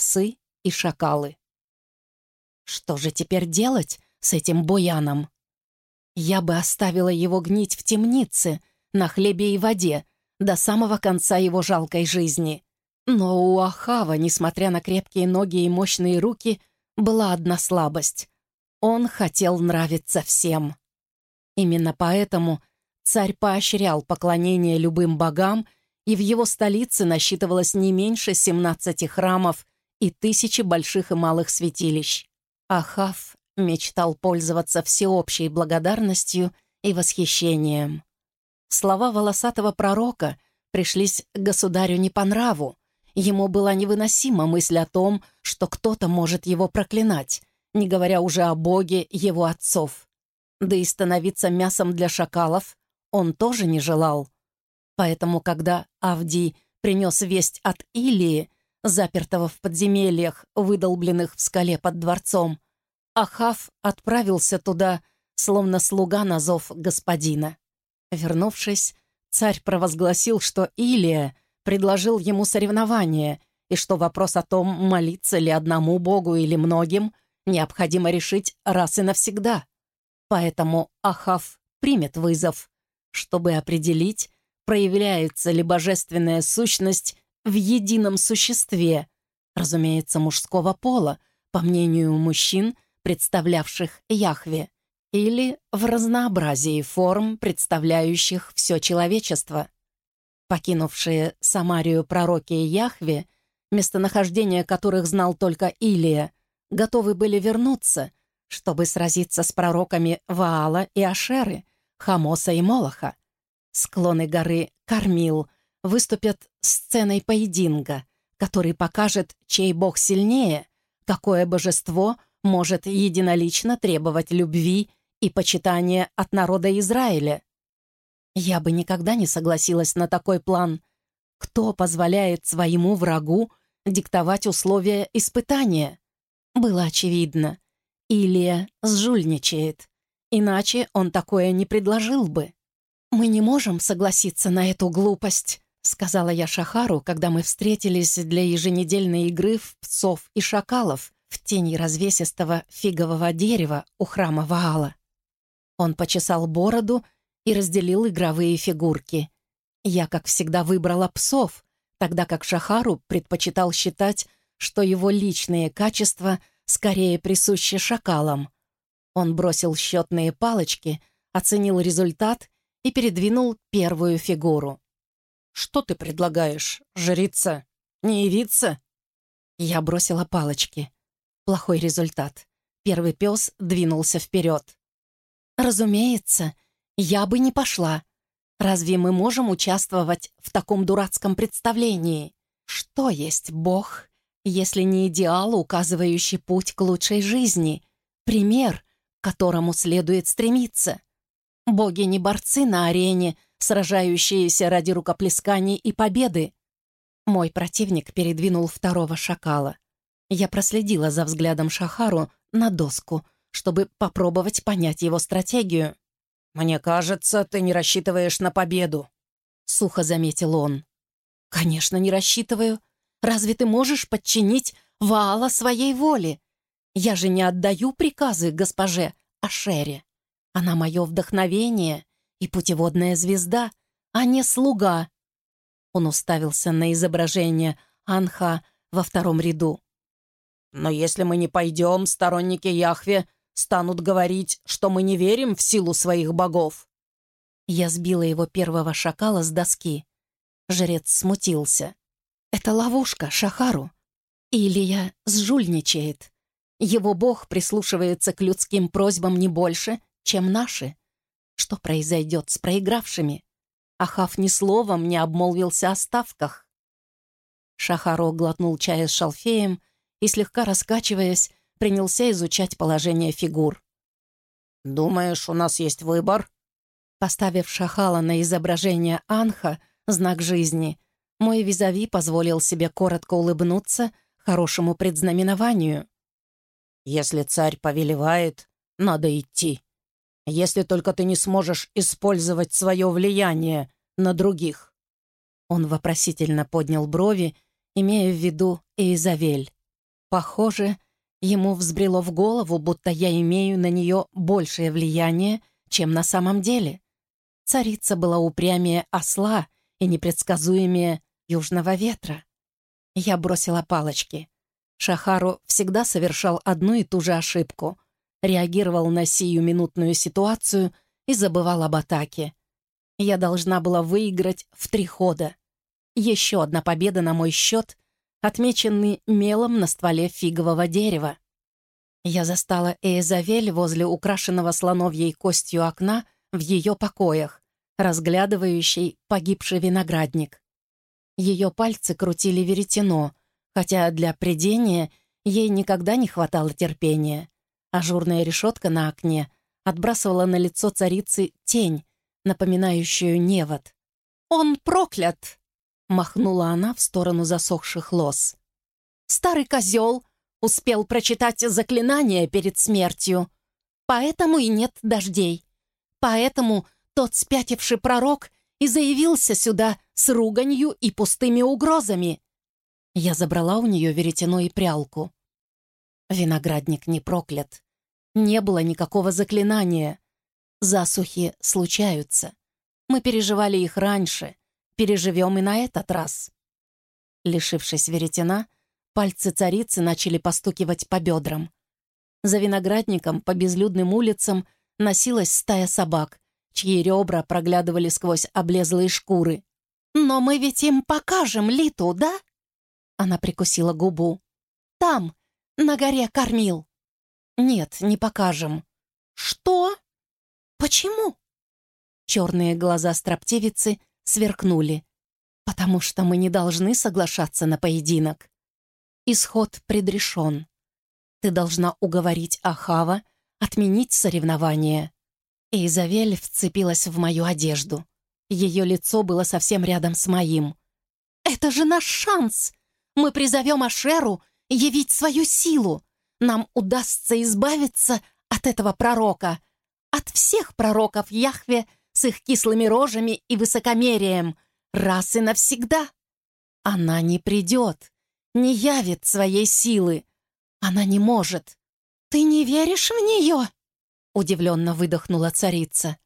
псы и шакалы. Что же теперь делать с этим Бояном? Я бы оставила его гнить в темнице, на хлебе и воде, до самого конца его жалкой жизни. Но у Ахава, несмотря на крепкие ноги и мощные руки, была одна слабость. Он хотел нравиться всем. Именно поэтому царь поощрял поклонение любым богам, и в его столице насчитывалось не меньше 17 храмов и тысячи больших и малых святилищ. Ахав мечтал пользоваться всеобщей благодарностью и восхищением. Слова волосатого пророка пришлись государю не по нраву. Ему была невыносима мысль о том, что кто-то может его проклинать, не говоря уже о боге его отцов. Да и становиться мясом для шакалов он тоже не желал. Поэтому, когда Авдий принес весть от Илии, запертого в подземельях, выдолбленных в скале под дворцом, Ахав отправился туда, словно слуга на зов господина. Вернувшись, царь провозгласил, что Илия предложил ему соревнование и что вопрос о том, молиться ли одному богу или многим, необходимо решить раз и навсегда. Поэтому Ахав примет вызов, чтобы определить, проявляется ли божественная сущность в едином существе, разумеется, мужского пола, по мнению мужчин, представлявших Яхве, или в разнообразии форм, представляющих все человечество. Покинувшие Самарию пророки Яхве, местонахождение которых знал только Илия, готовы были вернуться, чтобы сразиться с пророками Ваала и Ашеры, Хамоса и Молоха. Склоны горы Кармил выступят сценой поединка, который покажет, чей бог сильнее, какое божество может единолично требовать любви и почитания от народа Израиля. Я бы никогда не согласилась на такой план. Кто позволяет своему врагу диктовать условия испытания? Было очевидно. Илия сжульничает. Иначе он такое не предложил бы. «Мы не можем согласиться на эту глупость», — сказала я Шахару, когда мы встретились для еженедельной игры в псов и шакалов в тени развесистого фигового дерева у храма Ваала. Он почесал бороду и разделил игровые фигурки. Я, как всегда, выбрала псов, тогда как Шахару предпочитал считать, что его личные качества скорее присущи шакалам. Он бросил счетные палочки, оценил результат и передвинул первую фигуру. «Что ты предлагаешь, жрица? Не явиться?» Я бросила палочки. Плохой результат. Первый пес двинулся вперед. «Разумеется, я бы не пошла. Разве мы можем участвовать в таком дурацком представлении? Что есть Бог, если не идеал, указывающий путь к лучшей жизни, пример, к которому следует стремиться?» Боги не борцы на арене, сражающиеся ради рукоплесканий и победы. Мой противник передвинул второго шакала. Я проследила за взглядом Шахару на доску, чтобы попробовать понять его стратегию. «Мне кажется, ты не рассчитываешь на победу», — сухо заметил он. «Конечно, не рассчитываю. Разве ты можешь подчинить Ваала своей воле? Я же не отдаю приказы госпоже Ашере». Она мое вдохновение и путеводная звезда, а не слуга. Он уставился на изображение Анха во втором ряду. «Но если мы не пойдем, сторонники Яхве станут говорить, что мы не верим в силу своих богов». Я сбила его первого шакала с доски. Жрец смутился. «Это ловушка, Шахару. Илия сжульничает. Его бог прислушивается к людским просьбам не больше, чем наши. Что произойдет с проигравшими? Ахав ни словом не обмолвился о ставках. Шахаро глотнул чая с шалфеем и, слегка раскачиваясь, принялся изучать положение фигур. «Думаешь, у нас есть выбор?» Поставив Шахала на изображение Анха, знак жизни, мой визави позволил себе коротко улыбнуться хорошему предзнаменованию. «Если царь повелевает, надо идти», если только ты не сможешь использовать свое влияние на других». Он вопросительно поднял брови, имея в виду Изавель. Похоже, ему взбрело в голову, будто я имею на нее большее влияние, чем на самом деле. Царица была упрямее осла и непредсказуемее южного ветра. Я бросила палочки. Шахару всегда совершал одну и ту же ошибку. Реагировал на сию минутную ситуацию и забывал об атаке. Я должна была выиграть в три хода. Еще одна победа на мой счет, отмеченный мелом на стволе фигового дерева. Я застала Эйзавель возле украшенного слоновьей костью окна в ее покоях, разглядывающей погибший виноградник. Ее пальцы крутили веретено, хотя для придения ей никогда не хватало терпения. Ажурная решетка на окне отбрасывала на лицо царицы тень, напоминающую невод. «Он проклят!» — махнула она в сторону засохших лос. «Старый козел успел прочитать заклинание перед смертью, поэтому и нет дождей. Поэтому тот спятивший пророк и заявился сюда с руганью и пустыми угрозами. Я забрала у нее веретено и прялку. Виноградник не проклят. Не было никакого заклинания. Засухи случаются. Мы переживали их раньше, переживем и на этот раз. Лишившись веретена, пальцы царицы начали постукивать по бедрам. За виноградником по безлюдным улицам носилась стая собак, чьи ребра проглядывали сквозь облезлые шкуры. «Но мы ведь им покажем Литу, да?» Она прикусила губу. «Там, на горе кормил». «Нет, не покажем». «Что? Почему?» Черные глаза строптивицы сверкнули. «Потому что мы не должны соглашаться на поединок. Исход предрешен. Ты должна уговорить Ахава отменить соревнование». Изавель вцепилась в мою одежду. Ее лицо было совсем рядом с моим. «Это же наш шанс! Мы призовем Ашеру явить свою силу. Нам удастся избавиться от этого пророка, от всех пророков Яхве с их кислыми рожами и высокомерием, раз и навсегда. Она не придет, не явит своей силы. Она не может. Ты не веришь в нее?» Удивленно выдохнула царица.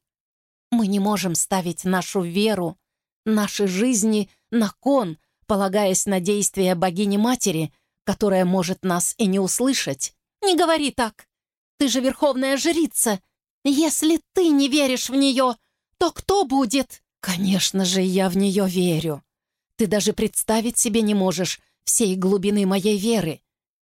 Мы не можем ставить нашу веру, наши жизни на кон, полагаясь на действия богини-матери, которая может нас и не услышать. Не говори так. Ты же верховная жрица. Если ты не веришь в нее, то кто будет? Конечно же, я в нее верю. Ты даже представить себе не можешь всей глубины моей веры.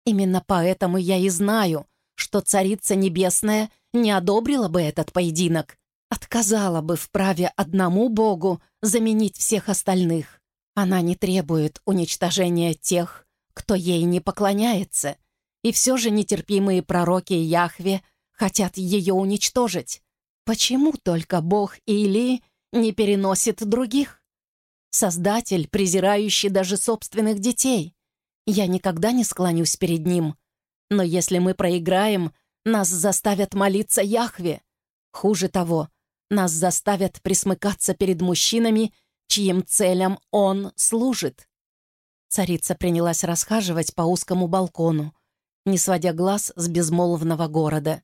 Именно поэтому я и знаю, что Царица Небесная не одобрила бы этот поединок отказала бы в праве одному Богу заменить всех остальных. Она не требует уничтожения тех, кто ей не поклоняется, и все же нетерпимые пророки Яхве хотят ее уничтожить. Почему только Бог Или не переносит других? Создатель, презирающий даже собственных детей. Я никогда не склонюсь перед ним. Но если мы проиграем, нас заставят молиться Яхве. Хуже того, нас заставят присмыкаться перед мужчинами, чьим целям он служит. Царица принялась расхаживать по узкому балкону, не сводя глаз с безмолвного города.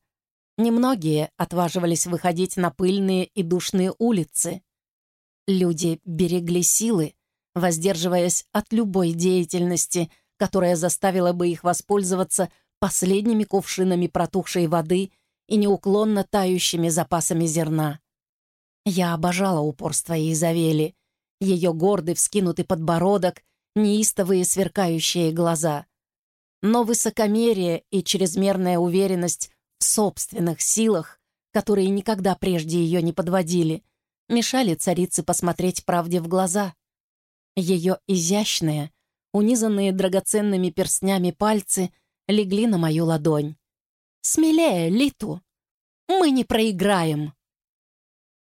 Немногие отваживались выходить на пыльные и душные улицы. Люди берегли силы, воздерживаясь от любой деятельности, которая заставила бы их воспользоваться последними кувшинами протухшей воды и неуклонно тающими запасами зерна. Я обожала упорство Изавели, ее гордый вскинутый подбородок, неистовые сверкающие глаза. Но высокомерие и чрезмерная уверенность в собственных силах, которые никогда прежде ее не подводили, мешали царице посмотреть правде в глаза. Ее изящные, унизанные драгоценными перстнями пальцы легли на мою ладонь. «Смелее, Литу! Мы не проиграем!»